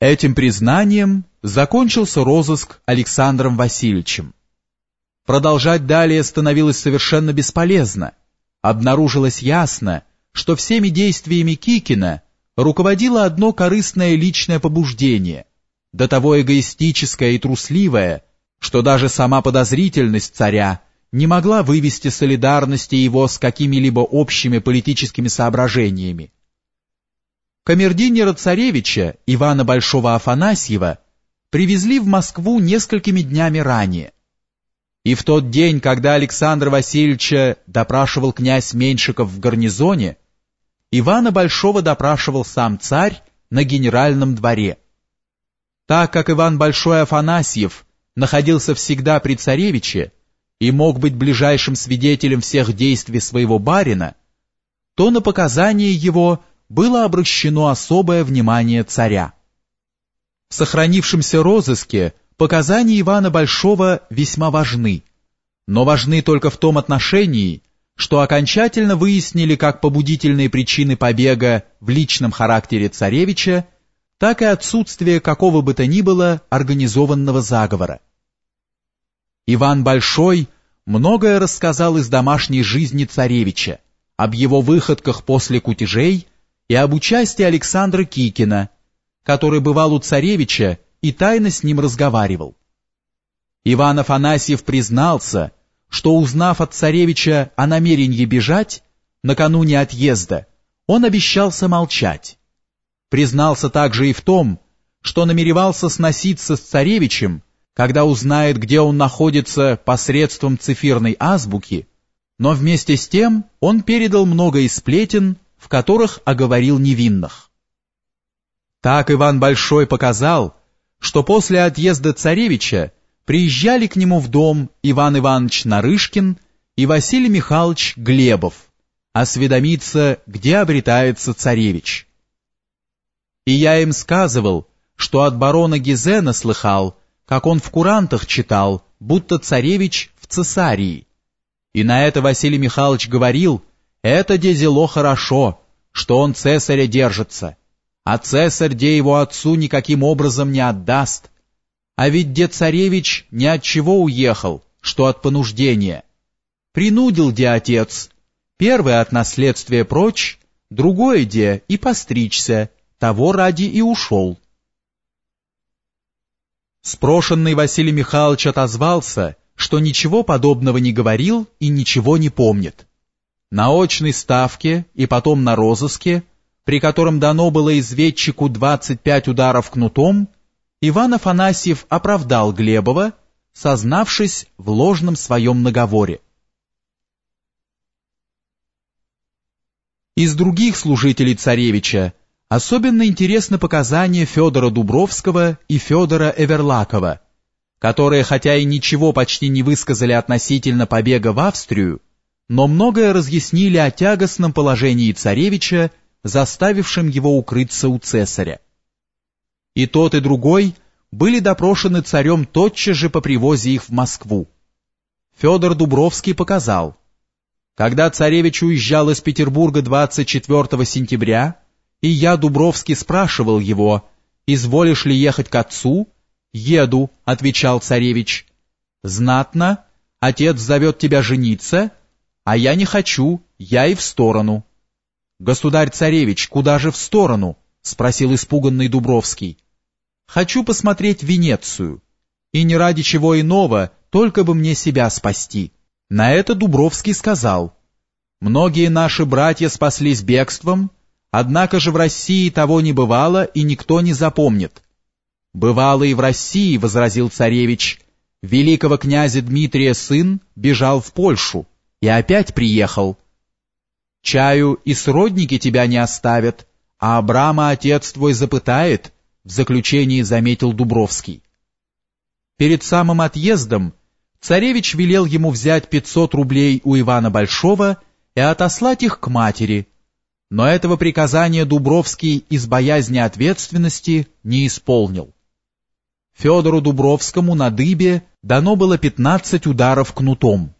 Этим признанием закончился розыск Александром Васильевичем. Продолжать далее становилось совершенно бесполезно. Обнаружилось ясно, что всеми действиями Кикина руководило одно корыстное личное побуждение, до того эгоистическое и трусливое, что даже сама подозрительность царя не могла вывести солидарности его с какими-либо общими политическими соображениями. Камердинера царевича Ивана Большого Афанасьева привезли в Москву несколькими днями ранее. И в тот день, когда Александра Васильевича допрашивал князь Меньшиков в гарнизоне, Ивана Большого допрашивал сам царь на генеральном дворе. Так как Иван Большой Афанасьев находился всегда при царевиче и мог быть ближайшим свидетелем всех действий своего барина, то на показания его – было обращено особое внимание царя. В сохранившемся розыске показания Ивана Большого весьма важны, но важны только в том отношении, что окончательно выяснили как побудительные причины побега в личном характере царевича, так и отсутствие какого бы то ни было организованного заговора. Иван Большой многое рассказал из домашней жизни царевича, об его выходках после кутежей и об участии Александра Кикина, который бывал у царевича и тайно с ним разговаривал. Иван Афанасьев признался, что узнав от царевича о намерении бежать, накануне отъезда, он обещался молчать. Признался также и в том, что намеревался сноситься с царевичем, когда узнает, где он находится посредством цифирной азбуки, но вместе с тем он передал много из сплетен, в которых оговорил невинных. Так Иван Большой показал, что после отъезда царевича приезжали к нему в дом Иван Иванович Нарышкин и Василий Михайлович Глебов, осведомиться, где обретается царевич. И я им сказывал, что от барона Гизена слыхал, как он в курантах читал, будто царевич в цесарии. И на это Василий Михайлович говорил, это дезело хорошо, что он цесаря держится, а цесарь де его отцу никаким образом не отдаст. А ведь де царевич ни от чего уехал, что от понуждения. Принудил де отец, первый от наследствия прочь, другое де и постричься, того ради и ушел. Спрошенный Василий Михайлович отозвался, что ничего подобного не говорил и ничего не помнит на очной ставке и потом на розыске, при котором дано было изведчику 25 ударов кнутом, Иван Афанасьев оправдал Глебова, сознавшись в ложном своем наговоре. Из других служителей царевича особенно интересны показания Федора Дубровского и Федора Эверлакова, которые, хотя и ничего почти не высказали относительно побега в Австрию, но многое разъяснили о тягостном положении царевича, заставившем его укрыться у цесаря. И тот, и другой были допрошены царем тотчас же по привозе их в Москву. Федор Дубровский показал, когда царевич уезжал из Петербурга 24 сентября, и я, Дубровский, спрашивал его, «Изволишь ли ехать к отцу?» «Еду», — отвечал царевич. «Знатно? Отец зовет тебя жениться?» А я не хочу, я и в сторону. Государь-царевич, куда же в сторону? Спросил испуганный Дубровский. Хочу посмотреть Венецию. И не ради чего иного, только бы мне себя спасти. На это Дубровский сказал. Многие наши братья спаслись бегством, однако же в России того не бывало и никто не запомнит. Бывало и в России, возразил царевич, великого князя Дмитрия сын бежал в Польшу и опять приехал. Чаю и сродники тебя не оставят, а Абрама отец твой запытает, в заключении заметил Дубровский. Перед самым отъездом царевич велел ему взять 500 рублей у Ивана Большого и отослать их к матери, но этого приказания Дубровский из боязни ответственности не исполнил. Федору Дубровскому на дыбе дано было 15 ударов кнутом.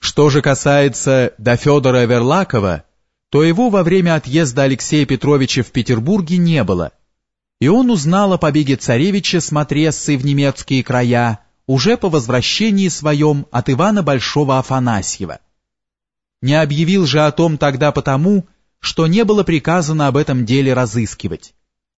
Что же касается до Федора Верлакова, то его во время отъезда Алексея Петровича в Петербурге не было, и он узнал о побеге царевича с Матрессой в немецкие края уже по возвращении своем от Ивана Большого Афанасьева. Не объявил же о том тогда потому, что не было приказано об этом деле разыскивать,